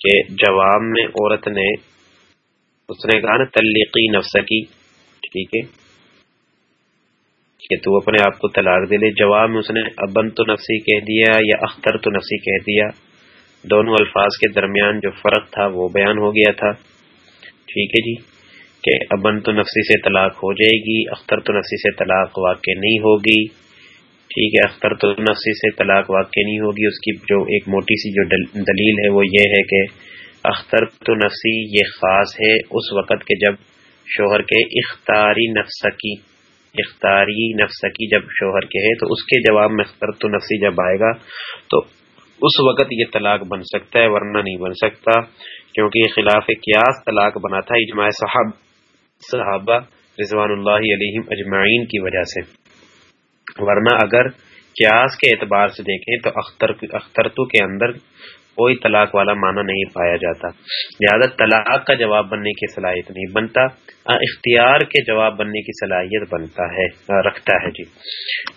کہ جواب میں عورت نے اس نے کہا نا تلیقی نفس کی ٹھیک ہے۔ کہ تو اپنے آپ کو طلاق دے لے۔ جواب میں اس نے ابن تو نفسی کہہ دیا یا اختر تو نفسی کہہ دیا۔ دونوں الفاظ کے درمیان جو فرق تھا وہ بیان ہو گیا تھا۔ ٹھیک ہے جی۔ کہ ابن تو نفسی سے طلاق ہو جائے گی اختر تو نفسی سے طلاق واقع نہیں ہوگی۔ ٹھیک ہے، اختر تو نفسی سے طلاق واقع نہیں ہوگی۔ اس کی جو ایک موٹی سی جو دلیل ہے وہ یہ ہے کہ اختر تو نفسی یہ خاص ہے اس وقت کے جب شوہر کے اختاری نفس کی اختاری نفس کی جب شوہر کے ہے، تو اس کے جواب میں اختر تو نفسی جب آئے گا، تو اس وقت یہ طلاق بن سکتا ہے، ورنہ نہیں بن سکتا۔ کیونکہ یہ خلاف قیاس طلاق بنا تھا اجماع صحاب صحابہ رضوان اللہ علیہ اجمعین کی وجہ سے۔ ورنہ اگر قیاس کے اعتبار سے دیکھیں تو اختر اخترتو کے اندر کوئی طلاق والا معنی نہیں پایا جاتا۔ لہٰذا طلاق کا جواب بننے کی صلاحیت نہیں بنتا۔ اختیار کے جواب بننے کی صلاحیت بنتا ہے رکھتا ہے جی۔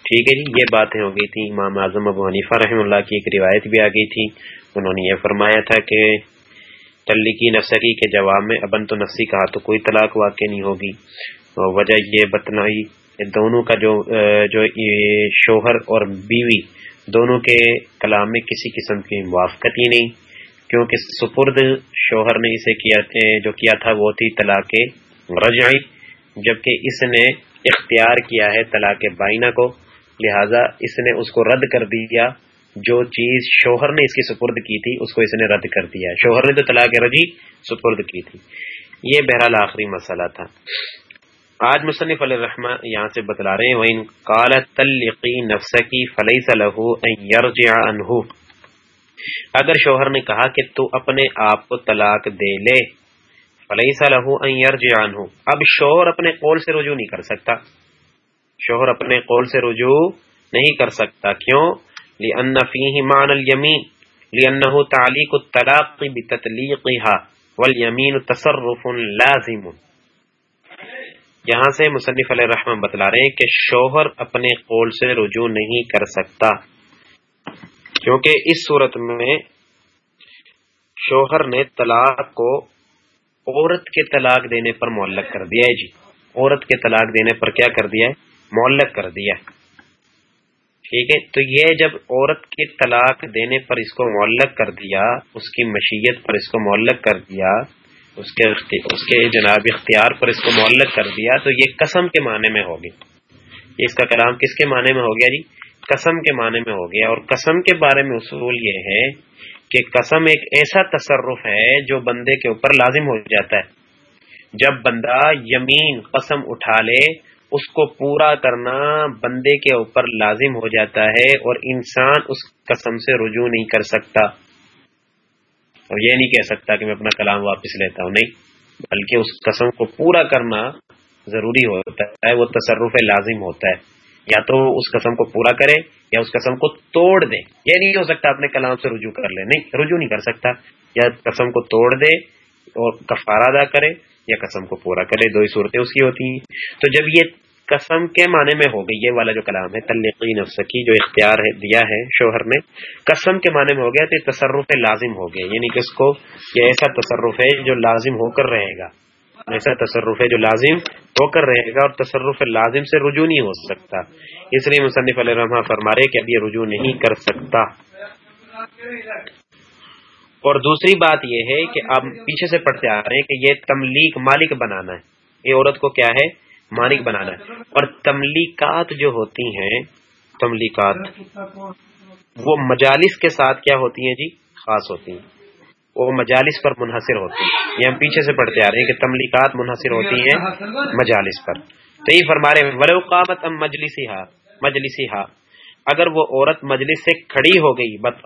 ٹھیک ہے جی یہ باتیں ہو گئی تھی امام اعظم ابو حنیفہ رحم اللہ کی ایک روایت بھی آ گئی تھی۔ انہوں نے یہ فرمایا تھا کہ تلقی نفسکی کے جواب میں ابن تو نفسی کہا تو کوئی طلاق واقع نہیں ہوگی۔ وجہ یہ بتنائی دونوں کا جو جو شوہر اور بیوی، دونوں کے کلام میں کسی قسم کی موافقت ہی نہیں، کیونکہ سپرد شوہر نے اسے کیا جو کیا تھا وہ تھی طلاق رجعی، جبکہ اس نے اختیار کیا ہے طلاق بائنا کو، لہذا اس نے اس کو رد کر دیا، جو چیز شوہر نے اس کی سپرد کی تھی، اس کو اس نے رد کر دیا۔ شوہر نے تو طلاق رجی سپرد کی تھی۔ یہ بہرحال آخری مسئلہ تھا۔ آج مصنف علیہ الرحمٰ یہاں سے بتلا رہے ہیں، وَإِن قَالَ تَلِّقِي نَفْسَكِ فَلَيْسَ لَهُ أَن يَرْجِعَ اگر شوہر نے کہا کہ تو اپنے آپ کو طلاق دے لے، فَلَيْسَ لَهُ أَن يَرْجِعَ عَنْهُ۔ اب شوہر اپنے قول سے رجوع نہیں کر سکتا۔ شوہر اپنے قول سے رجوع نہیں کر سکتا۔ کیوں؟ لِأَنَّ فِيهِ مَعْنَ الْيَمِينَ۔ لِأَنَّهُ تَعْلِيقُ الطَّلَاقِ بِتَطْلِيقِهَا، وَالْيَمِينُ تَصَرُّفٌ لَازِمٌ۔ یہاں سے مصنف علیہ الرحمن بتلا رہے ہیں کہ شوہر اپنے قول سے رجوع نہیں کر سکتا۔ کیونکہ اس صورت میں شوہر نے طلاق کو عورت کے طلاق دینے پر معلق کر دیا ہے جی۔ عورت کے طلاق دینے پر کیا کر دیا ہے؟ معلق کر دیا ٹھیک ہے؟ تو یہ جب عورت کے طلاق دینے پر اس کو معلق کر دیا، اس کی مشیت پر اس کو معلق کر دیا اس کے اس کے جناب اختیار پر اس کو معلق کر دیا تو یہ قسم کے معنی میں ہوگی اس کا کلام کس کے معنی میں ہو گیا جی؟ قسم کے معنی میں ہو گیا اور قسم کے بارے میں اصول یہ ہے کہ قسم ایک ایسا تصرف ہے جو بندے کے اوپر لازم ہو جاتا ہے۔ جب بندہ یمین قسم اٹھا لے، اس کو پورا کرنا بندے کے اوپر لازم ہو جاتا ہے اور انسان اس قسم سے رجوع نہیں کر سکتا۔ اور یہ نہیں کہہ سکتا کہ میں اپنا کلام واپس لیتا ہوں، نہیں، بلکہ اس قسم کو پورا کرنا ضروری ہوتا ہے، وہ تصرف لازم ہوتا ہے۔ یا تو اس قسم کو پورا کرے یا اس قسم کو توڑ دے یہ نہیں ہو سکتا اپنے کلام سے رجوع کر لے نہیں، رجوع نہیں کر سکتا۔ یا قسم کو توڑ دے اور کفارہ ادا کرے یا قسم کو پورا کرے دو ہی صورتیں اس کی ہوتی ہیں۔ تو جب یہ قسم کے معنی میں ہوگئی یہ والا جو کلام ہے تلقی نفس کی جو اختیار ہے، دیا ہے شوہر نے، قسم کے معنی میں ہو گیا تو یہ تصرف لازم ہو گیا یعنی کہ اس کو یہ ایسا تصرف ہے جو لازم ہو کر رہے گا۔ ایسا تصرف ہے جو لازم ہو کر رہے گا اور تصرف لازم سے رجوع نہیں ہو سکتا۔ اس لیے مصنف علیہ رحمٰ فرما رہے کہ اب یہ رجوع نہیں کر سکتا۔ اور دوسری بات یہ ہے کہ اب پیچھے سے پڑھتے آ رہے ہیں کہ یہ تملیغ مالک بنانا ہے۔ یہ عورت کو کیا ہے؟ مالک بنانا ہے۔ اور تملیکات جو ہوتی ہیں تملیکات وہ مجالس کے ساتھ کیا ہوتی ہیں جی؟ خاص ہوتی ہیں۔ وہ مجالس پر منحصر ہوتی ہیں۔ یہ ہم پیچھے سے پڑھتے آ رہے ہیں کہ تملیکات منحصر ہوتی ہیں مجالس پر۔ تو یہ فرما رہے وروقامت مجلسی ہا مجلسی ہا اگر وہ عورت مجلس سے کھڑی ہو گئی بت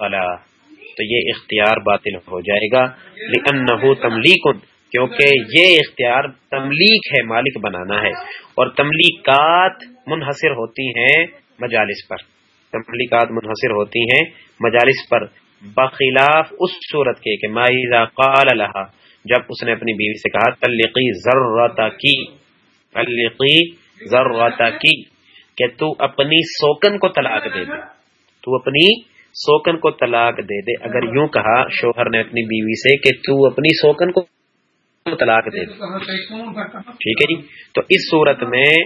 تو یہ اختیار باطل ہو جائے گا۔ لأنه تملیک کیونکہ یہ اختیار تملیغ ہے مالک بنانا ہے اور تملیغات منحصر ہوتی ہیں مجالس پر۔ تملیغات منحصر ہوتی ہیں مجالس پر۔ بخلاف اس صورت کے کہ مائزہ قال لها، جب اس نے اپنی بیوی سے کہا، تلقی ضرورت کی، تلقی ضرورت کی، کہ تو اپنی سوکن کو طلاق دے دے۔ تو اپنی سوکن کو طلاق دے دے۔ اگر یوں کہا، شوہر نے اپنی بیوی سے کہ تو اپنی سوکن کو طلاق دے دے ٹھیک ہے جی؟ تو اس صورت میں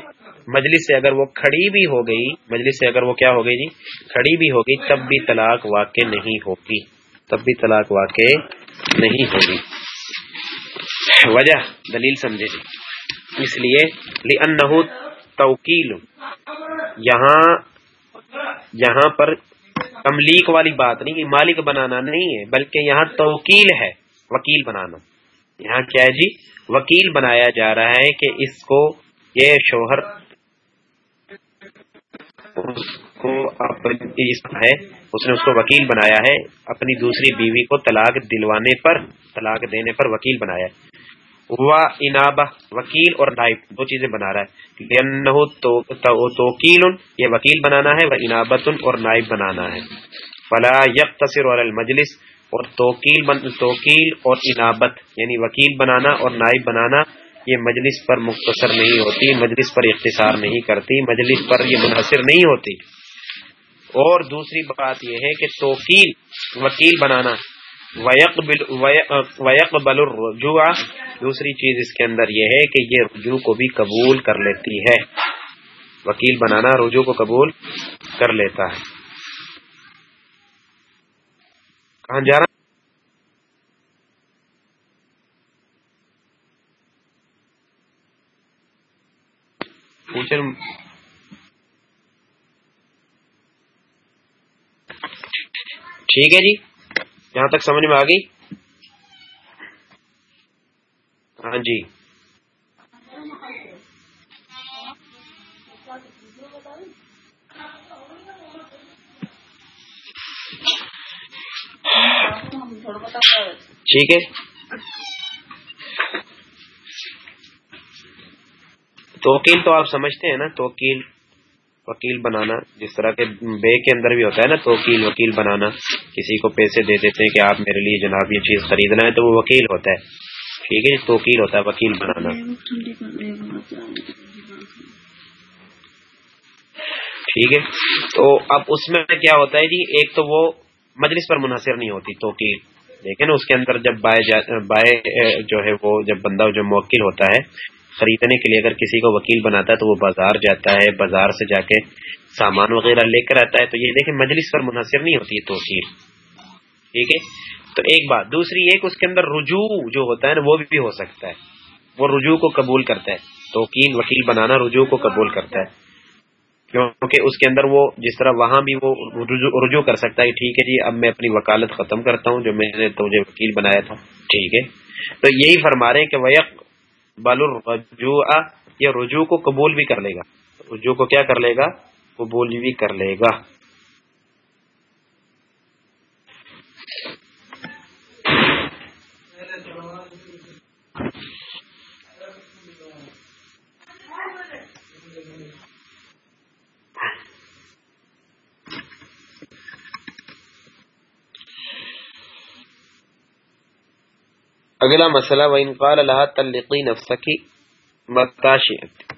مجلس سے اگر وہ کھڑی بھی ہو گئی، مجلس سے اگر وہ کیا ہو گئی جی؟ کھڑی بھی ہوگی تب بھی طلاق واقع نہیں ہوگی۔ تب بھی طلاق واقع نہیں ہوگی۔ وجہ دلیل سمجھے جی۔ اس لیے توکیل یہاں یہاں پر تملیک والی بات نہیں مالک بنانا نہیں ہے، بلکہ یہاں توکیل ہے، وکیل بنانا۔ یہاں کیا ہے جی؟ وکیل بنایا جا رہا ہے کہ اس کو یہ شوہر اس کو اپنی ہے، اس نے اس کو وکیل بنایا ہے، اپنی دوسری بیوی کو طلاق دلوانے پر، طلاق دینے پر وکیل بنایا ہے۔ وہ انابہ، وکیل اور نائب، دو چیزیں بنا رہا ہے۔ توکیل، یہ وکیل بنانا ہے وہ انابت اور نائب بنانا ہے۔ فلا یک تصر المجلس اور توکیل بن، توکیل اور انابت یعنی وکیل بنانا اور نائب بنانا، یہ مجلس پر مختصر نہیں ہوتی، مجلس پر اختصار نہیں کرتی، مجلس پر یہ منحصر نہیں ہوتی۔ اور دوسری بات یہ ہے کہ توکیل، وکیل بنانا ویق بل الرجوع، دوسری چیز اس کے اندر یہ ہے کہ یہ رجوع کو بھی قبول کر لیتی ہے۔ وکیل بنانا رجوع کو قبول کر لیتا ہے۔ کہاں جا رہا ٹھیک ہے جی یہاں تک سمجھ میں آ گئی؟ ہاں جی۔ ٹھیک ہے۔ توکیل تو آپ سمجھتے ہیں نا، توکیل، وکیل بنانا، جس طرح کے بے کے اندر بھی ہوتا ہے نا، توکیل، وکیل بنانا، کسی کو پیسے دے دیتے ہیں کہ آپ میرے لیے جناب یہ چیز خریدنا ہے تو وہ وکیل ہوتا ہے۔ ٹھیک ہے جی، توکیل ہوتا ہے، وکیل بنانا۔ ٹھیک ہے۔ تو اب اس میں کیا ہوتا ہے جی ایک تو وہ مجلس پر منحصر نہیں ہوتی، توکیل۔ لیکن اس کے اندر جب بائے بائے جو ہے وہ جب بندہ جو موکل ہوتا ہے، خریدنے کے لیے اگر کسی کو وکیل بناتا ہے تو وہ بازار جاتا ہے، بازار سے جا کے سامان وغیرہ لے کر آتا ہے۔ تو یہ دیکھیں، مجلس پر منحصر نہیں ہوتی ہے توسیر ٹھیک ہے؟ تو ایک بات، دوسری ایک اس کے اندر رجوع جو ہوتا ہے نا، وہ بھی ہو سکتا ہے۔ وہ رجوع کو قبول کرتا ہے۔ توکین وکیل بنانا رجوع کو قبول کرتا ہے۔ کیونکہ اس کے اندر وہ جس طرح وہاں بھی وہ رجوع کر سکتا ہے، ٹھیک ہے جی اب میں اپنی وکالت ختم کرتا ہوں، جو میں نے تو مجھے وکیل بنایا تھا، ٹھیک ہے۔ تو یہی فرما رہے ہیں کہ ویق بل الرجوع، یہ رجوع کو قبول بھی کر لے گا۔ رجوع کو کیا کر لے گا؟ قبول بھی کر لے گا۔ اگلا مسئلہ و انقال اللہ تلقی نفسکی متاشیت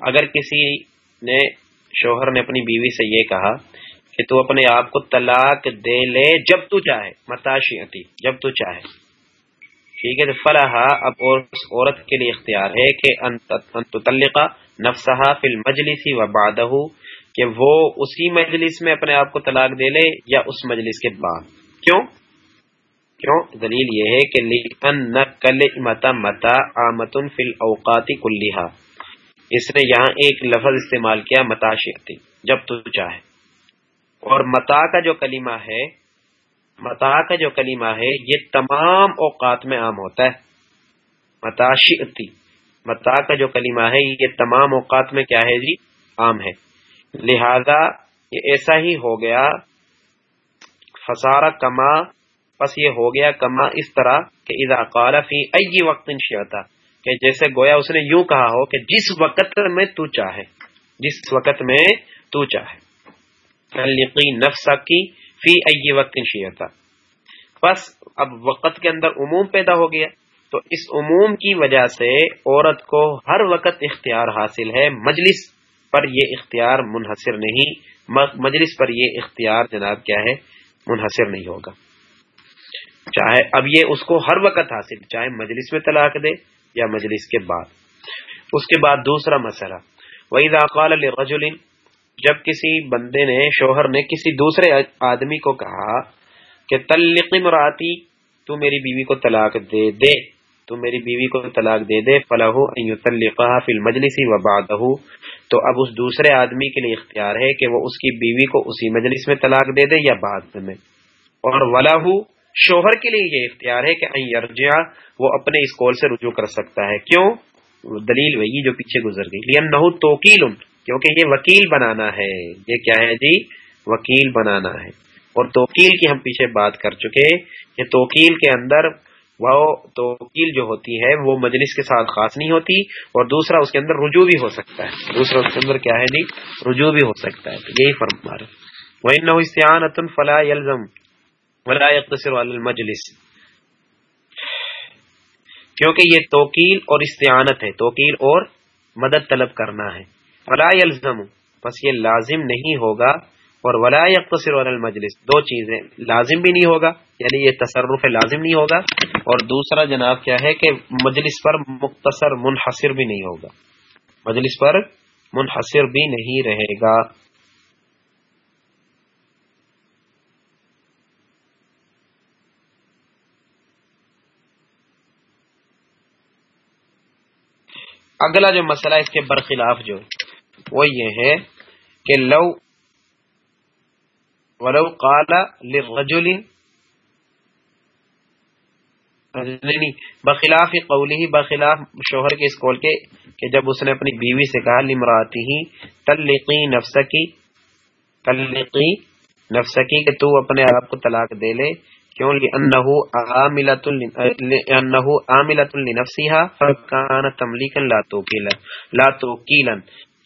اگر کسی نے، شوہر نے اپنی بیوی سے یہ کہا کہ تو اپنے آپ کو طلاق دے لے جب تو چاہے متاشیتی جب تو چاہے۔ ٹھیک ہے، تو فلاح اب اس عورت کے لیے اختیار ہے کہ انتطلقہ نفسہا فی المجلس و بعدہ کہ وہ اسی مجلس میں اپنے آپ کو طلاق دے لے یا اس مجلس کے بعد۔ کیوں؟ کیوں؟ دلیل یہ ہے کہ متا متا آمتن فل اوقاتی کلیہ اس نے یہاں ایک لفظ استعمال کیا متاشیتی جب تو چاہے۔ اور متا کا جو کلمہ ہے متا کا جو کلمہ ہے، یہ تمام اوقات میں عام ہوتا ہے۔ متاشیتی متا کا جو کلمہ ہے، یہ تمام اوقات میں کیا ہے جی؟ عام ہے۔ لہذا یہ ایسا ہی ہو گیا۔ خسارہ کما بس یہ ہو گیا کما اس طرح کہ اذا قال فی ای وقت شیتا کہ جیسے گویا اس نے یوں کہا ہو کہ جس وقت میں تو چاہے، جس وقت میں تو چاہے۔ نفسا کی فی ای وقت شیتا بس اب وقت کے اندر عموم پیدا ہو گیا، تو اس عموم کی وجہ سے عورت کو ہر وقت اختیار حاصل ہے، مجلس پر یہ اختیار منحصر نہیں، مجلس پر یہ اختیار جناب کیا ہے، منحصر نہیں ہوگا۔ چاہے اب یہ اس کو ہر وقت حاصل، چاہے مجلس میں طلاق دے یا مجلس کے بعد۔ اس کے بعد دوسرا مسئلہ وہی داقال رجول جب کسی بندے نے، شوہر نے کسی دوسرے آدمی کو کہا کہ تلق مراتی تو میری بیوی کو طلاق دے دے۔ تو میری بیوی کو طلاق دے دے فلاح فی المجلسی و بادہ تو اب اس دوسرے آدمی کے لیے اختیار ہے کہ وہ اس کی بیوی کو اسی مجلس میں طلاق دے دے یا بعد میں۔ اور ولاح شوہر کے لیے یہ اختیار ہے کہ یرجع وہ اپنے اس کول سے رجوع کر سکتا ہے۔ کیوں؟ دلیل وہی جو پیچھے گزر گئی۔ لیم نہ توکیل، کیونکہ یہ وکیل بنانا ہے۔ یہ کیا ہے جی؟ وکیل بنانا ہے۔ اور توکیل کی ہم پیچھے بات کر چکے کہ توکیل کے اندر وہ توکیل جو ہوتی ہے، وہ مجلس کے ساتھ خاص نہیں ہوتی اور دوسرا اس کے اندر رجوع بھی ہو سکتا ہے۔ دوسرا اس کے اندر کیا ہے جی؟ رجوع بھی ہو سکتا ہے۔ یہی فرق مارے وہ فلاح یلزم ولا يقتصر على المجلس. کیونکہ یہ توکیل اور استعانت ہے، توکیل اور مدد طلب کرنا ہے۔ ولا يلزم، بس یہ لازم نہیں ہوگا۔ اور ولا يقتصر على المجلس، دو چیزیں لازم بھی نہیں ہوگا یعنی یہ تصرف لازم نہیں ہوگا۔ اور دوسرا جناب کیا ہے کہ مجلس پر مختصر منحصر بھی نہیں ہوگا۔ مجلس پر منحصر بھی نہیں رہے گا۔ اگلا جو مسئلہ اس کے برخلاف جو، وہ یہ ہے کہ لو، ولو قال للرجل بخلاف قولی ہی بخلاف شوہر کے اس قول کے کہ جب اس نے اپنی بیوی سے کہا لمراتی ہی تلقی نفسکی تلقی نفسکی، کہ تو اپنے آپ کو طلاق دے لے کیوں لانه عاملۃ لنفسها فكان تملیکا لا توکیلا لا توکیلا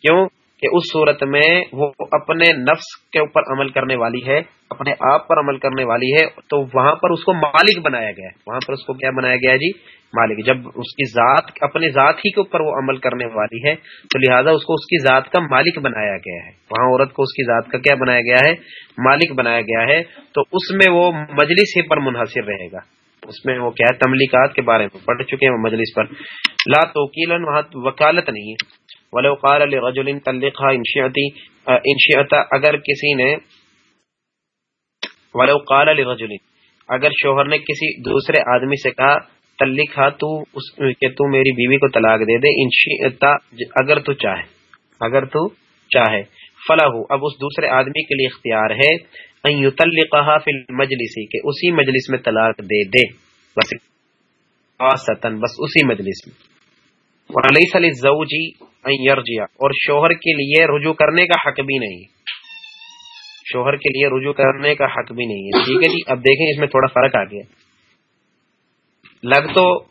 کیوں؟ کہ اس صورت میں وہ اپنے نفس کے اوپر عمل کرنے والی ہے، اپنے آپ پر عمل کرنے والی ہے، تو وہاں پر اس کو مالک بنایا گیا ہے۔ وہاں پر اس کو کیا بنایا گیا جی؟ مالک۔ جب اس کی ذات اپنے ذات ہی کے اوپر وہ عمل کرنے والی ہے، تو لہٰذا اس کو اس کی ذات کا مالک بنایا گیا ہے۔ وہاں عورت کو اس کی ذات کا کیا بنایا گیا ہے؟ مالک بنایا گیا ہے۔ تو اس میں وہ مجلس ہی پر منحصر رہے گا۔ اس میں وہ کیا ہے؟ تملیکات کے بارے میں پڑھ چکے ہیں مجلس پر۔ لا توکیلن وہاں وکالت نہیں ہے۔ ولو قال لرجل طلقها انشئتی انشئتا اگر کسی نے ولو قال لرجل، اگر شوہر نے کسی دوسرے آدمی سے کہا تلقا تو اس کہ تو میری بیوی کو طلاق دے دے، ان انشئتا اگر تو چاہے، اگر تو چاہے فلاح اب اس دوسرے آدمی کے لیے اختیار ہے، ان یطلقها فی المجلس، کہ اسی مجلس میں طلاق دے دے بس بس اسی مجلس میں۔ ولیس للزوج یرجیا اور شوہر کے لیے رجوع کرنے کا حق بھی نہیں۔ شوہر کے لیے رجوع کرنے کا حق بھی نہیں۔ ہے ٹھیک ہے جی اب دیکھیں اس میں تھوڑا فرق آ گیا لگ تو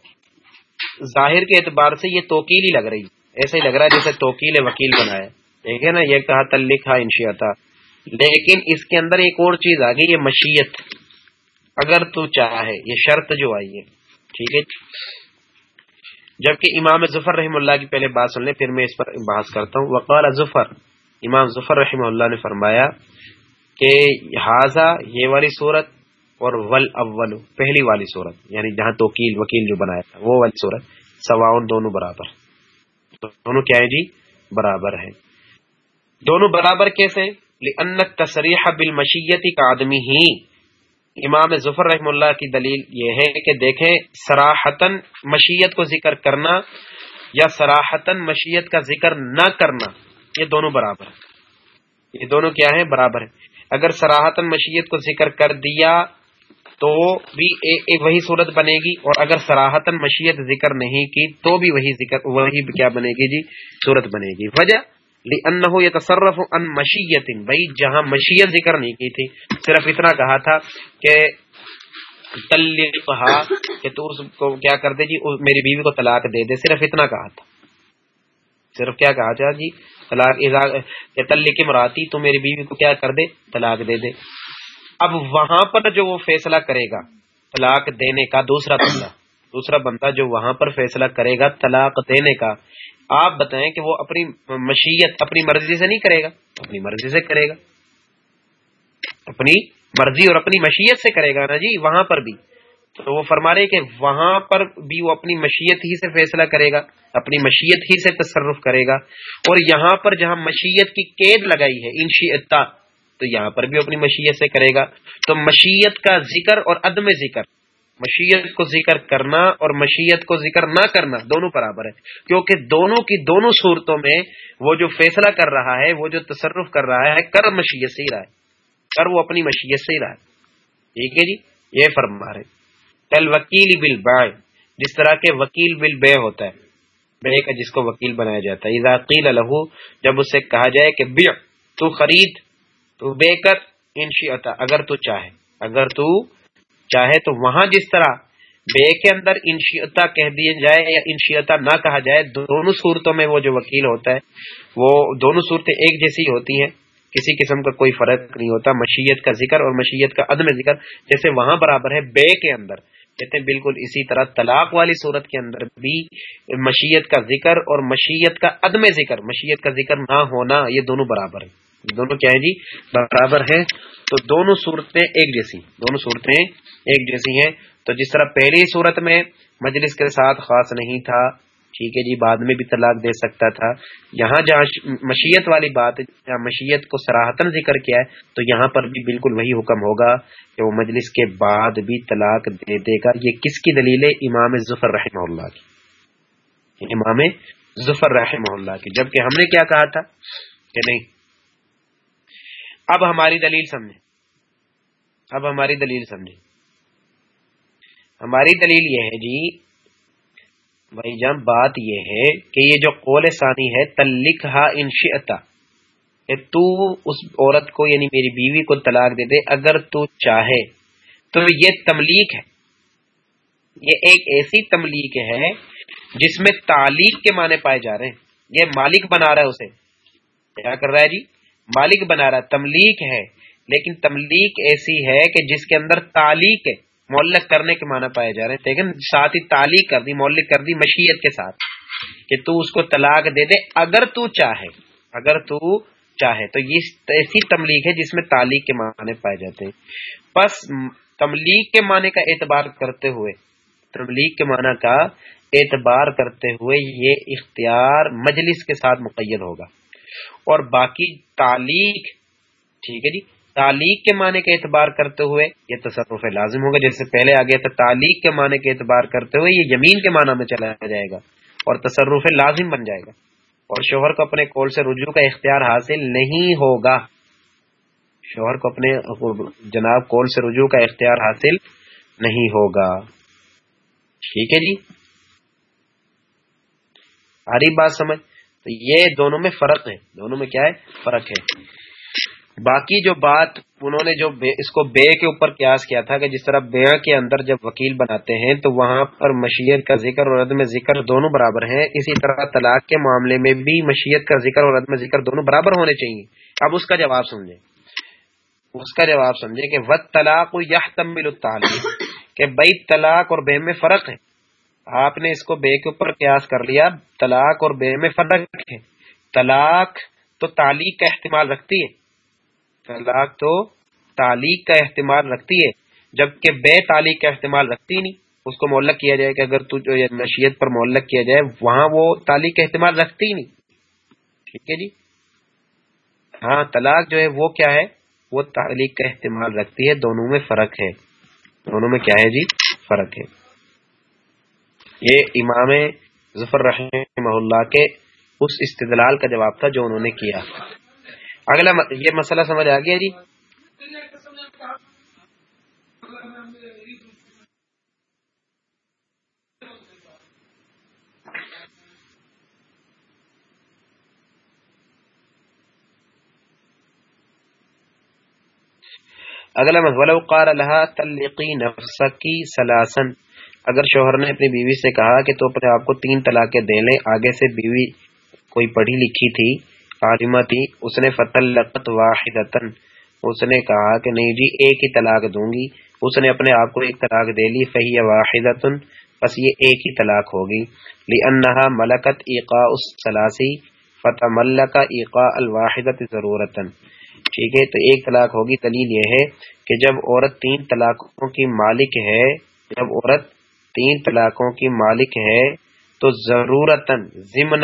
ظاہر کے اعتبار سے یہ توکیل ہی لگ رہی۔ ایسا ہی لگ رہا ہے جیسے توکیل وکیل بنایا ٹھیک ہے نا، یہ کہا تل لکھا انشیا تھا لیکن اس کے اندر ایک اور چیز آ گئی، یہ مشیت۔ اگر تو چاہے، یہ شرط جو آئی ہے۔ ٹھیک ہے۔ جبکہ امام ظفر رحم اللہ کی پہلے بات سن لیں، پھر میں اس پر بحث کرتا ہوں۔ وقال ظفر، امام ظفر رحم اللہ نے فرمایا کہ حاضہ یہ والی صورت اور ول اول پہلی والی صورت یعنی جہاں توکیل، وکیل جو بنایا تھا، وہ والی صورت، سواؤن دونوں برابر۔ دونوں کیا ہے جی؟ برابر ہے دونوں برابر کیسے؟ ان تصریح بالمشیتی کا آدمی ہی امام ظفر رحم اللہ کی دلیل یہ ہے کہ دیکھیں سراہتن مشیت کو ذکر کرنا یا سراہتن مشیت کا ذکر نہ کرنا، یہ دونوں برابر ہیں۔ یہ دونوں کیا ہیں؟ برابر ہیں۔ اگر سراہتن مشیت کو ذکر کر دیا تو بھی ایک وہی صورت بنے گی، اور اگر سراہتن مشیت ذکر نہیں کی تو بھی وہی ذکر، وہی کیا بنے گی جی؟ صورت بنے گی۔ وجہ لأنه يتصرف ان مشیت بھائی، جہاں مشیت ذکر نہیں کی تھی، صرف اتنا کہا تھا کہ تلقها، کہ تو اس کو کیا کر دے جی میری بیوی کو طلاق دے دے، صرف اتنا کہا تھا۔ صرف کیا کہا تھا جی؟ طلاق تلق مراتی تو میری بیوی کو کیا کر دے؟ طلاق دے دے۔ اب وہاں پر جو وہ فیصلہ کرے گا طلاق دینے کا، دوسرا بندہ دوسرا بندہ جو وہاں پر فیصلہ کرے گا طلاق دینے کا آپ بتائیں کہ وہ اپنی مشیت اپنی مرضی سے نہیں کرے گا، اپنی مرضی سے کرے گا۔ اپنی مرضی اور اپنی مشیت سے کرے گا نا جی وہاں پر بھی۔ تو وہ فرما رہے کہ وہاں پر بھی وہ اپنی مشیت ہی سے فیصلہ کرے گا، اپنی مشیت ہی سے تصرف کرے گا۔ اور یہاں پر جہاں مشیت کی قید لگائی ہے انشیتا تو یہاں پر بھی اپنی مشیت سے کرے گا۔ تو مشیت کا ذکر اور عدم ذکر مشیت کو ذکر کرنا اور مشیت کو ذکر نہ کرنا دونوں برابر ہے کیونکہ دونوں کی دونوں صورتوں میں وہ جو فیصلہ کر رہا ہے، وہ جو تصرف کر رہا ہے، کر مشیت سے ہی رہا ہے۔ کر وہ اپنی مشیت سے ہی رہا ہے۔ ٹھیک ہے جی؟ یہ فرما رہے کل وکیل بل بائے جس طرح کے وکیل بل بے ہوتا ہے، بے کا جس کو وکیل بنایا جاتا ہے۔ اذاقیل الہو جب اسے کہا جائے کہ بے تو خرید، تو بے کر انشیتا اگر تو چاہے۔ اگر تو چاہے تو وہاں جس طرح بے کے اندر انشیتا کہہ دیا جائے یا انشیتا نہ کہا جائے، دونوں صورتوں میں وہ جو وکیل ہوتا ہے، وہ دونوں صورتیں ایک جیسی ہوتی ہیں۔ کسی قسم کا کوئی فرق نہیں ہوتا، مشیت کا ذکر اور مشیت کا عدم ذکر۔ جیسے وہاں برابر ہے بے کے اندر۔ کہتے ہیں بالکل اسی طرح طلاق والی صورت کے اندر بھی مشیت کا ذکر اور مشیت کا عدم ذکر، مشیت کا ذکر نہ ہونا، یہ دونوں برابر ہیں۔ دونوں کیا ہے جی؟ برابر ہے تو دونوں صورتیں ایک جیسی، دونوں صورتیں ایک جیسی ہیں۔ تو جس طرح پہلی صورت میں مجلس کے ساتھ خاص نہیں تھا، ٹھیک ہے جی بعد میں بھی طلاق دے سکتا تھا۔ یہاں جہاں مشیت والی بات جہاں مشیت کو سراہتن ذکر کیا ہے، تو یہاں پر بھی بالکل وہی حکم ہوگا کہ وہ مجلس کے بعد بھی طلاق دے دے گا۔ یہ کس کی دلیل ہے؟ امام ظفر رحمہ اللہ کی۔ امام ظفر رحمہ اللہ کی۔ جبکہ ہم نے کیا کہا تھا کہ نہیں اب ہماری دلیل سمجھیں۔ اب ہماری دلیل سمجھیں۔ ہماری دلیل یہ ہے جی بھائی جان، بات یہ ہے کہ یہ جو قول ثانی ہے تلک ہا انشیتا تو اس عورت کو یعنی میری بیوی کو طلاق دے دے، اگر تو چاہے۔ تو یہ تملیک ہے۔ یہ ایک ایسی تملیک ہے جس میں تعلیق کے معنی پائے جا رہے ہیں۔ یہ مالک بنا رہا ہے اسے۔ کیا کر رہا ہے جی؟ مالک بنا رہا تملیک ہے۔ لیکن تملیک ایسی ہے کہ جس کے اندر تعلیق ہے مولک کرنے کے معنی پائے جا رہے ہیں۔ لیکن ساتھ ہی تعلیق کر دی مولک کر دی مشیت کے ساتھ کہ تو اس کو طلاق دے دے، اگر تو چاہے۔ اگر تو چاہے، تو یہ ایسی تملیغ ہے جس میں تعلیق کے معنی پائے جاتے ہیں۔ بس تملیغ کے معنی کا اعتبار کرتے ہوئے تملیغ کے معنی کا اعتبار کرتے ہوئے یہ اختیار مجلس کے ساتھ مقید ہوگا۔ اور باقی تعلیق، ٹھیک ہے جی تعلیق کے معنی کے اعتبار کرتے ہوئے یہ تصرف لازم ہوگا۔ جیسے پہلے آگے تھا، تعلیق کے معنی کے اعتبار کرتے ہوئے یہ یمین کے معنی میں چلا جائے گا اور تصرف لازم بن جائے گا۔ اور شوہر کو اپنے کول سے رجوع کا اختیار حاصل نہیں ہوگا۔ شوہر کو اپنے جناب کول سے رجوع کا اختیار حاصل نہیں ہوگا۔ ٹھیک ہے جی۔ آ بات سمجھ۔ تو یہ دونوں میں فرق ہے، دونوں میں کیا ہے؟ فرق ہے۔ باقی جو بات انہوں نے جو اس کو بے کے اوپر قیاس کیا تھا کہ جس طرح بیاں کے اندر جب وکیل بناتے ہیں تو وہاں پر مشیت کا ذکر اور عدم ذکر دونوں برابر ہیں۔ اسی طرح طلاق کے معاملے میں بھی مشیت کا ذکر اور عدم ذکر دونوں برابر ہونے چاہیے۔ اب اس کا جواب سمجھیں۔ اس کا جواب سمجھیں کہ وط طلاق یا تمبل کہ بئی طلاق اور بے میں فرق ہے۔ آپ نے اس کو بے کے اوپر قیاس کر لیا، طلاق اور بے میں فرق ہے طلاق تو تعلیق کا احتمال رکھتی ہے۔ طلاق تو تعلیق کا احتمال رکھتی ہے، جبکہ بے تعلیق کا احتمال رکھتی نہیں۔ اس کو معلق کیا جائے کہ اگر تو نشیت پر معلق کیا جائے، وہاں وہ تعلیق کا احتمال رکھتی نہیں۔ ٹھیک ہے جی؟ ہاں طلاق جو ہے وہ کیا ہے؟ وہ تعلیق کا احتمال رکھتی ہے۔ دونوں میں فرق ہے۔ دونوں میں کیا ہے جی؟ فرق ہے۔ یہ امام ظفر رحمہ اللہ کے اس استدلال کا جواب تھا جو انہوں نے کیا۔ اگلا یہ مسئلہ سمجھ آ گیا جی؟ اگلا مسئلہ قال لها تلقی نفسکی سلاسن اگر شوہر نے اپنی بیوی سے کہا کہ تو اپنے آپ کو تین طلاقیں دے لیں آگے سے بیوی کوئی پڑھی لکھی تھی، عالمہ تھی، اس نے فتح واحد اس نے کہا کہ نہیں جی ایک ہی طلاق دوں گی۔ اس نے اپنے آپ کو ایک طلاق دے لی فہی واحد بس یہ ایک ہی طلاق ہوگی۔ لنحا ملکت ایقا سلاسی فتح ملک ایقا الواحدت ضرورت ٹھیک ہے، تو ایک طلاق ہوگی۔ دلیل یہ ہے کہ جب عورت تین طلاقوں کی مالک ہے، جب عورت تین طلاقوں کی مالک ہے تو ضرورت ضمن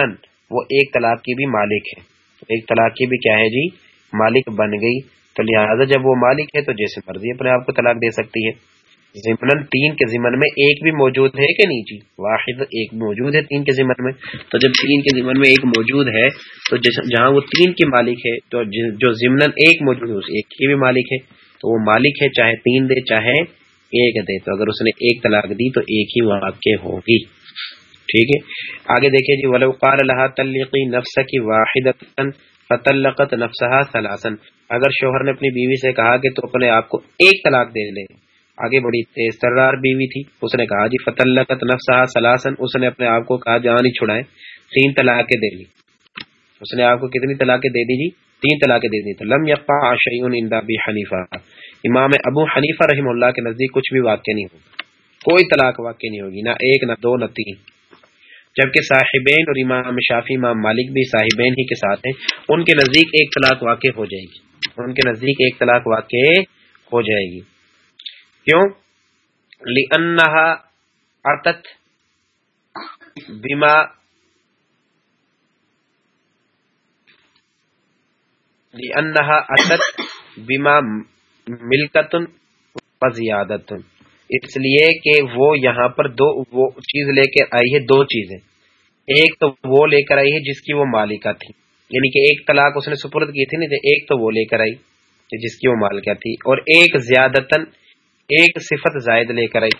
وہ ایک طلاق کی بھی مالک ہے۔ ایک طلاق کی بھی کیا ہے جی؟ مالک بن گئی۔ تو لہٰذا جب وہ مالک ہے تو جیسے مرضی اپنے آپ کو طلاق دے سکتی ہے۔ ضمن تین کے ضمن میں ایک بھی موجود ہے کہ نہیں جی؟ واحد ایک موجود ہے تین کے ضمن میں۔ تو جب تین کے ضمن میں ایک موجود ہے، تو جہاں وہ تین کی مالک ہے، تو جو ضمن ایک موجود ہے، اس ایک کی بھی مالک ہے۔ تو وہ مالک ہے، چاہے تین دے، چاہے ایک دے تو اگر اس نے ایک طلاق دی تو ایک ہی واقع ہوگی۔ ٹھیک ہے؟ آگے دیکھیں جی ولوقار اللہ تلقی نفس کی واحد فتلقت نفسها ثلاثا۔ اگر شوہر نے اپنی بیوی سے کہا کہ تو اپنے آپ کو ایک طلاق دے لے آگے بڑی تیز ترار بیوی تھی، اس نے کہا جی فتلقت نفسها ثلاثا۔ اس نے اپنے آپ کو کہا، جان ہی چھڑائے، تین طلاقیں دے لی اس نے آپ کو کتنی طلاقیں دے دی جی؟ تین طلاقیں دے دی۔ تو لم یقع شیء عند ابی حنیفہ۔ امام ابو حنیفہ رحم اللہ کے نزدیک کچھ بھی واقع نہیں ہوگا۔ کوئی طلاق واقع نہیں ہوگی، نہ ایک نہ دو نہ تین۔ جبکہ صاحبین اور امام شافی امام مالک بھی صاحبین ہی کے ساتھ ہیں، ان کے نزدیک ایک طلاق واقع ہو جائے گی۔ ان کے نزدیک ایک طلاق واقع ہو جائے گی۔ کیوں؟ اتت بیما اتت بیما ملکتن زیادت اس لیے کہ وہ یہاں پر دو، وہ چیز لے کر آئی ہے، دو چیزیں۔ ایک تو وہ لے کر آئی ہے جس کی وہ مالکہ تھی۔ یعنی کہ ایک طلاق اس نے سپرد کی تھی نا ایک تو وہ لے کر آئی جس کی وہ مالکہ تھی۔ اور ایک زیادتن، ایک صفت زائد لے کر آئی۔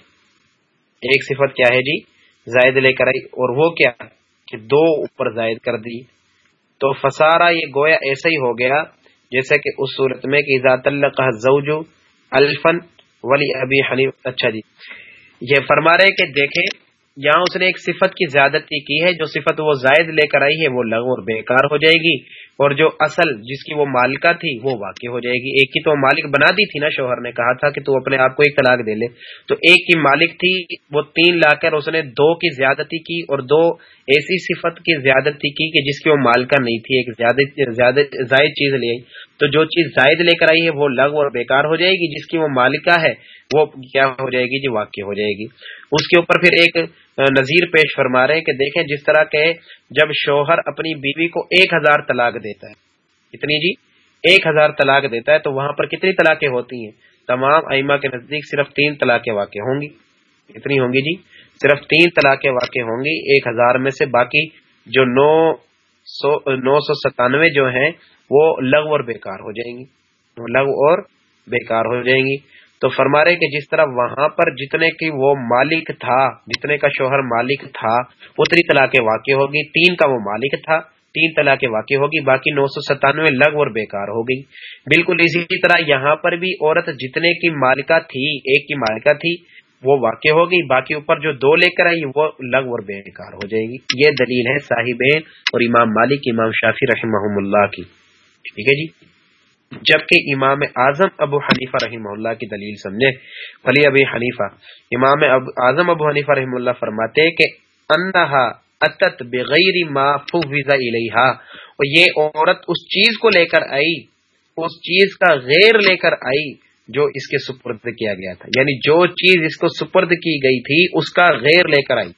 ایک صفت کیا ہے جی؟ زائد لے کر آئی۔ اور وہ کیا؟ کہ دو اوپر زائد کر دی۔ تو فسارا یہ گویا ایسا ہی ہو گیا جیسے کہ اس صورت میں کہ ذات اللہ زوجو الفن ولی ابھی حنیف اچھا جی۔ یہ فرما رہے کہ دیکھیں، یہاں اس نے ایک صفت کی زیادتی کی ہے، جو صفت وہ زائد لے کر آئی ہے، وہ لغو اور بیکار ہو جائے گی۔ اور جو اصل جس کی وہ مالکہ تھی وہ واقع ہو جائے گی۔ ایک کی تو مالک بنا دی تھی نا، شوہر نے کہا تھا کہ تو اپنے آپ کو ایک طلاق دے لے۔ تو ایک کی مالک تھی، وہ تین لا کر اس نے دو کی زیادتی کی اور دو ایسی صفت کی زیادتی کی کہ جس کی وہ مالکہ نہیں تھی، ایک زائد چیز لے آئی۔ تو جو چیز زائد لے کر آئی ہے وہ لغ اور بیکار ہو جائے گی، جس کی وہ مالکہ ہے وہ کیا ہو جائے گی؟ جی واقع ہو جائے گی۔ اس کے اوپر پھر ایک نظیر پیش فرما رہے ہیں کہ دیکھیں جس طرح کے جب شوہر اپنی بیوی کو ایک ہزار طلاق دیتا ہے کتنی جی ایک ہزار طلاق دیتا ہے، تو وہاں پر کتنی طلاقیں ہوتی ہیں؟ تمام ائمہ کے نزدیک صرف تین طلاقیں واقع ہوں گی۔ کتنی ہوں گی جی صرف تین طلاقیں واقع ہوں گی، ایک ہزار میں سے باقی جو نو سو نو سو ستانوے جو ہیں، وہ لغ اور بیکار ہو جائیں گی۔ لغ اور بیکار ہو جائیں گی۔ تو فرما رہے کہ جس طرح وہاں پر جتنے کی وہ مالک تھا، جتنے کا شوہر مالک تھا، اتنی طلاق واقع ہوگی، تین کا وہ مالک تھا، تین طلاق واقع ہوگی، باقی نو سو ستانوے لگ اور بیکار ہو گئی۔ بالکل اسی طرح یہاں پر بھی عورت جتنے کی مالکہ تھی، ایک کی مالکہ تھی، وہ واقع ہوگی، باقی اوپر جو دو لے کر آئی وہ لگ اور بیکار ہو جائے گی۔ یہ دلیل ہے صاحبین اور امام مالک، امام شافی رحمہ اللہ کی۔ ٹھیک ہے جی؟ جبکہ امام اعظم ابو حنیفہ رحمہ اللہ کی دلیل سمجھے۔ فلی ابی حنیفہ، امام اعظم ابو حنیفہ رحمہ اللہ فرماتے کہ انہا اتت بغیر ما فوض الیہا، اور یہ عورت اس چیز کو لے کر آئی، اس چیز کا غیر لے کر آئی جو اس کے سپرد کیا گیا تھا۔ یعنی جو چیز اس کو سپرد کی گئی تھی، اس کا غیر لے کر آئی۔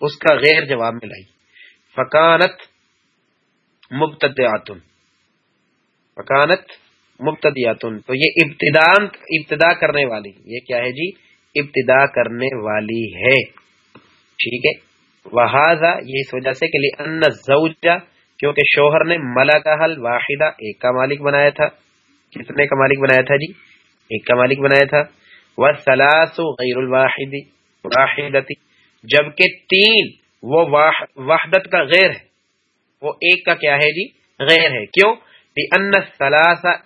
اس کا غیر جواب میں لائی فکانت مبتدعاتن مکانت مبتدیاتن۔ تو یہ ابتدا ابتدا کرنے والی، یہ کیا ہے جی؟ ابتدا کرنے والی ہے۔ ٹھیک ہے؟ وہذا، یہ اس وجہ سے کہ ان زوجہ کیونکہ شوہر نے ملا کا حل واحدہ ایک کا مالک بنایا تھا۔ کتنے کا مالک بنایا تھا جی؟ ایک کا مالک بنایا تھا۔ وہ سلاس غیر الواحد واحدتی جبکہ تین، وہ وحدت کا غیر ہے۔ وہ ایک کا کیا ہے جی؟ غیر ہے۔ کیوں؟ ان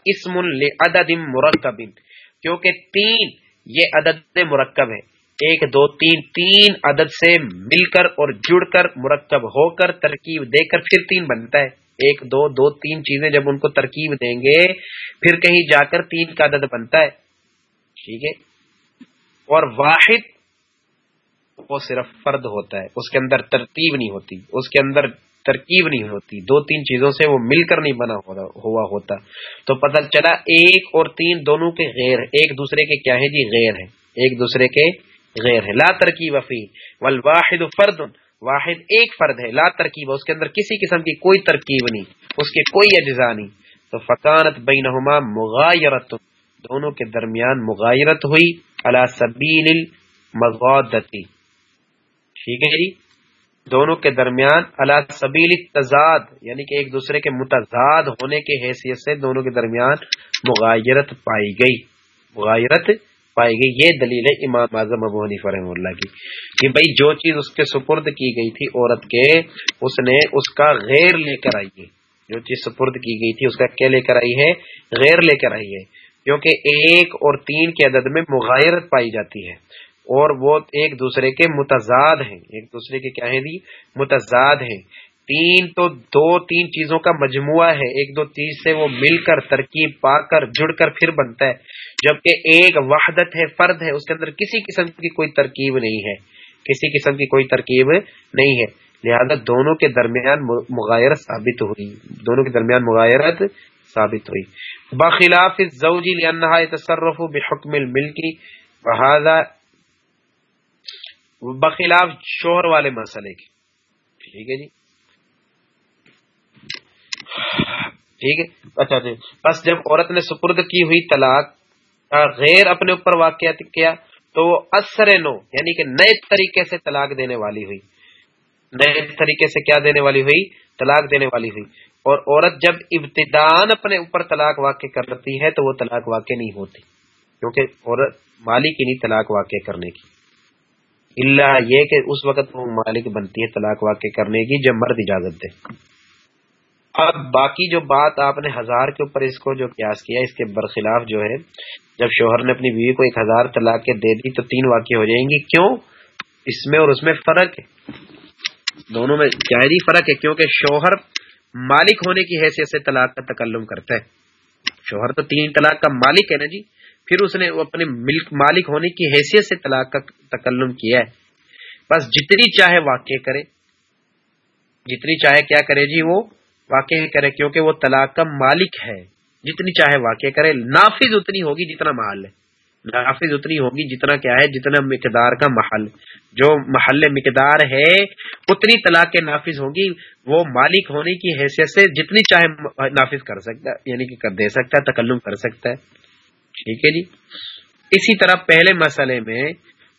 اسم لعدد مرکب کیونکہ تین یہ عدد مرکب ہے ایک، دو، تین تین عدد سے مل کر اور جڑ کر مرکب ہو کر ترکیب دے کر پھر تین بنتا ہے. ایک، دو دو، تین چیزیں جب ان کو ترکیب دیں گے، پھر کہیں جا کر تین کا عدد بنتا ہے. ٹھیک ہے؟ اور واحد وہ صرف فرد ہوتا ہے. اس کے اندر ترتیب نہیں ہوتی. اس کے اندر ترکیب نہیں ہوتی۔ دو تین چیزوں سے وہ مل کر نہیں بنا ہوا ہوتا۔ تو پتہ چلا ایک اور تین دونوں کے غیر، ایک دوسرے کے کیا ہے جی غیر ہے ایک دوسرے کے غیر ہے لا ترکیب افی والواحد فرد، واحد ایک فرد ہے۔ لا ترکیب، اس کے اندر کسی قسم کی کوئی ترکیب نہیں، اس کے کوئی اجزاء نہیں۔ تو فکانت بینہما مغایرت، دونوں کے درمیان مغایرت ہوئی۔ علی سبیل المغادتی۔ ٹھیک ہے جی؟ دونوں کے درمیان اللہ سبیل تضاد یعنی کہ ایک دوسرے کے متضاد ہونے کے حیثیت سے دونوں کے درمیان مغایرت پائی گئی۔ مغایرت پائی گئی، یہ دلیل ہے امام اعظم ابو حنیف رحم اللہ کی کہ بھائی جو چیز اس کے سپرد کی گئی تھی عورت کے، اس نے اس کا غیر لے کر آئی ہے۔ جو چیز سپرد کی گئی تھی، اس کا کیا لے کر آئی ہے؟ غیر لے کر آئی ہے۔ کیونکہ ایک اور تین کے عدد میں مغایرت پائی جاتی ہے۔ اور وہ ایک دوسرے کے متضاد ہیں۔ ایک دوسرے کے کیا ہیں جی؟ متضاد ہیں۔ تین تو دو تین چیزوں کا مجموعہ ہے۔ ایک دو چیز سے وہ مل کر ترکیب پا کر جڑ کر پھر بنتا ہے۔ جبکہ ایک وحدت ہے، فرد ہے، اس کے اندر کسی قسم کی کوئی ترکیب نہیں ہے۔ کسی قسم کی کوئی ترکیب نہیں ہے۔ لہذا دونوں کے درمیان مغایرت ثابت ہوئی۔ دونوں کے درمیان مغایرت ثابت ہوئی۔ بخلاف زوجی تصرف بحکم الملکی بحاظہ بخلاف شوہر والے مسئلے کی۔ ٹھیک ہے جی؟ ٹھیک ہے؟ اچھا جی بس جب عورت نے سپرد کی ہوئی طلاق غیر اپنے اوپر واقع کیا، تو وہ اثر نو یعنی کہ نئے طریقے سے طلاق دینے والی ہوئی۔ نئے طریقے سے کیا دینے والی ہوئی؟ طلاق دینے والی ہوئی۔ اور عورت جب ابتدان اپنے اوپر طلاق واقع کرتی ہے، تو وہ طلاق واقع نہیں ہوتی، کیونکہ عورت مالی کی نہیں، طلاق واقع کرنے کی۔ اللہ یہ کہ اس وقت وہ مالک بنتی ہے طلاق واقع کرنے کی جب مرد اجازت دے۔ اب باقی جو بات آپ نے ہزار کے اوپر اس کو جو قیاس کیا، اس کے برخلاف جو ہے، جب شوہر نے اپنی بیوی کو ایک ہزار طلاق کے دے دی تو تین واقع ہو جائیں گی۔ کیوں؟ اس میں اور اس میں فرق ہے۔ دونوں میں ظاہری فرق ہے، کیونکہ شوہر مالک ہونے کی حیثیت سے طلاق کا تکلم کرتا ہے۔ شوہر تو تین طلاق کا مالک ہے نا جی؟ پھر اس نے اپنے ملک مالک ہونے کی حیثیت سے طلاق کا تکلم کیا ہے۔ بس جتنی چاہے واقع کرے۔ جتنی چاہے کیا کرے جی وہ واقع کرے، کیونکہ وہ طلاق کا مالک ہے۔ جتنی چاہے واقع کرے، نافذ اتنی ہوگی جتنا محل ہے۔ نافذ اتنی ہوگی جتنا کیا ہے، جتنا مقدار کا محل۔ جو محل مقدار ہے، اتنی طلاق نافذ ہوگی۔ وہ مالک ہونے کی حیثیت سے جتنی چاہے نافذ کر سکتا ہے یعنی کہ دے سکتا ہے، تکلم کر سکتا ہے۔ ٹھیک ہے جی۔ اسی طرح پہلے مسئلے میں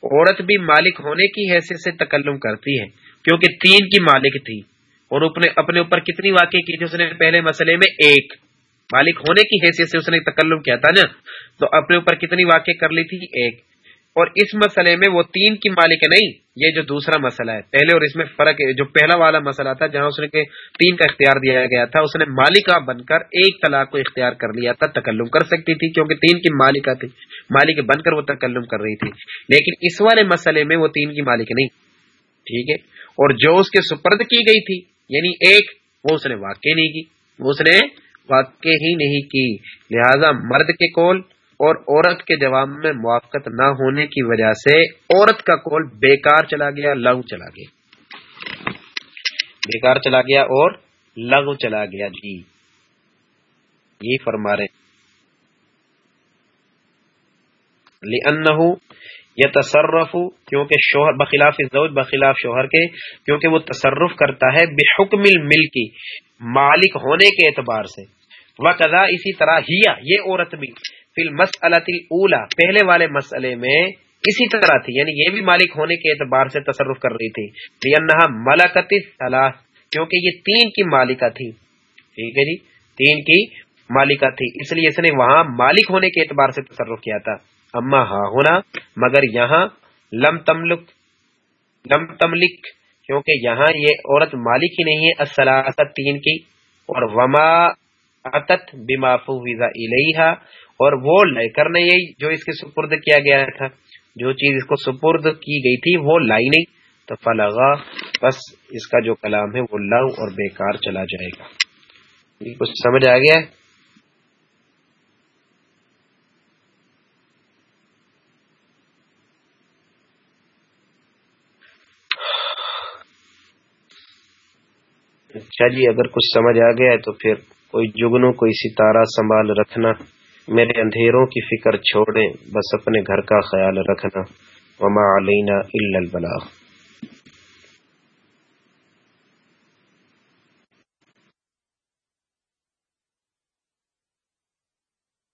عورت بھی مالک ہونے کی حیثیت سے تکلم کرتی ہے، کیونکہ تین کی مالک تھی۔ اور اپنے اپنے اوپر کتنی واقع کی تھی اس نے پہلے مسئلے میں؟ ایک۔ مالک ہونے کی حیثیت سے اس نے تکلم کیا تھا نا؟ تو اپنے اوپر کتنی واقع کر لی تھی؟ ایک۔ اور اس مسئلے میں وہ تین کی مالک نہیں۔ یہ جو دوسرا مسئلہ ہے، پہلے اور اس میں فرق ہے، جو پہلا والا مسئلہ تھا، جہاں اس نے تین کا اختیار دیا گیا تھا، اس نے مالکہ بن کر ایک طلاق کو اختیار کر لیا تھا، تکلم کر سکتی تھی، کیونکہ تین کی مالکہ تھی مالک بن کر وہ تکلم کر رہی تھی۔ لیکن اس والے مسئلے میں وہ تین کی مالک نہیں۔ ٹھیک ہے؟ اور جو اس کے سپرد کی گئی تھی یعنی ایک، وہ اس نے واقع نہیں کی، وہ اس نے واقع ہی نہیں کی۔ لہذا مرد کے کول اور عورت کے جواب میں موافقت نہ ہونے کی وجہ سے عورت کا کول بیکار چلا گیا، لغو چلا گیا۔ بیکار چلا گیا اور لغو چلا گیا۔ جی۔ یہ فرما رہے یا تصرف کیونکہ شوہر، بخلاف زوج، بخلاف شوہر کے، کیونکہ وہ تصرف کرتا ہے بحکم المل کی مالک ہونے کے اعتبار سے۔ وہ اسی طرح ہی، یہ عورت بھی۔ فی اولا پہلے والے مسئلے میں اسی طرح تھی یعنی یہ بھی مالک ہونے کے اعتبار سے تصرف کر رہی تھی ملکت صلاح کیونکہ یہ تین کی مالکہ تھی۔ ٹھیک ہے جی؟ تین کی مالکہ تھی، اس لیے اس نے وہاں مالک ہونے کے اعتبار سے تصرف کیا تھا۔ اما ہاں ہونا مگر یہاں لم تملک لم تملک، کیونکہ یہاں یہ عورت مالک ہی نہیں ہے تین کی، اور وما اتت بمافو ویزا الیہا اور وہ لے کر نہیں جو اس کے سپرد کیا گیا تھا۔ جو چیز اس کو سپرد کی گئی تھی وہ لائی نہیں۔ تو فلغا، بس اس کا جو کلام ہے وہ لو اور بیکار چلا جائے گا۔ جی، کچھ سمجھ آ گیا؟ ہے اچھا جی اگر کچھ سمجھ آ گیا ہے تو پھر کوئی جگنو کوئی ستارہ سنبھال رکھنا۔ میرے اندھیروں کی فکر چھوڑیں، بس اپنے گھر کا خیال رکھنا۔ وما علینا الا البلاغ۔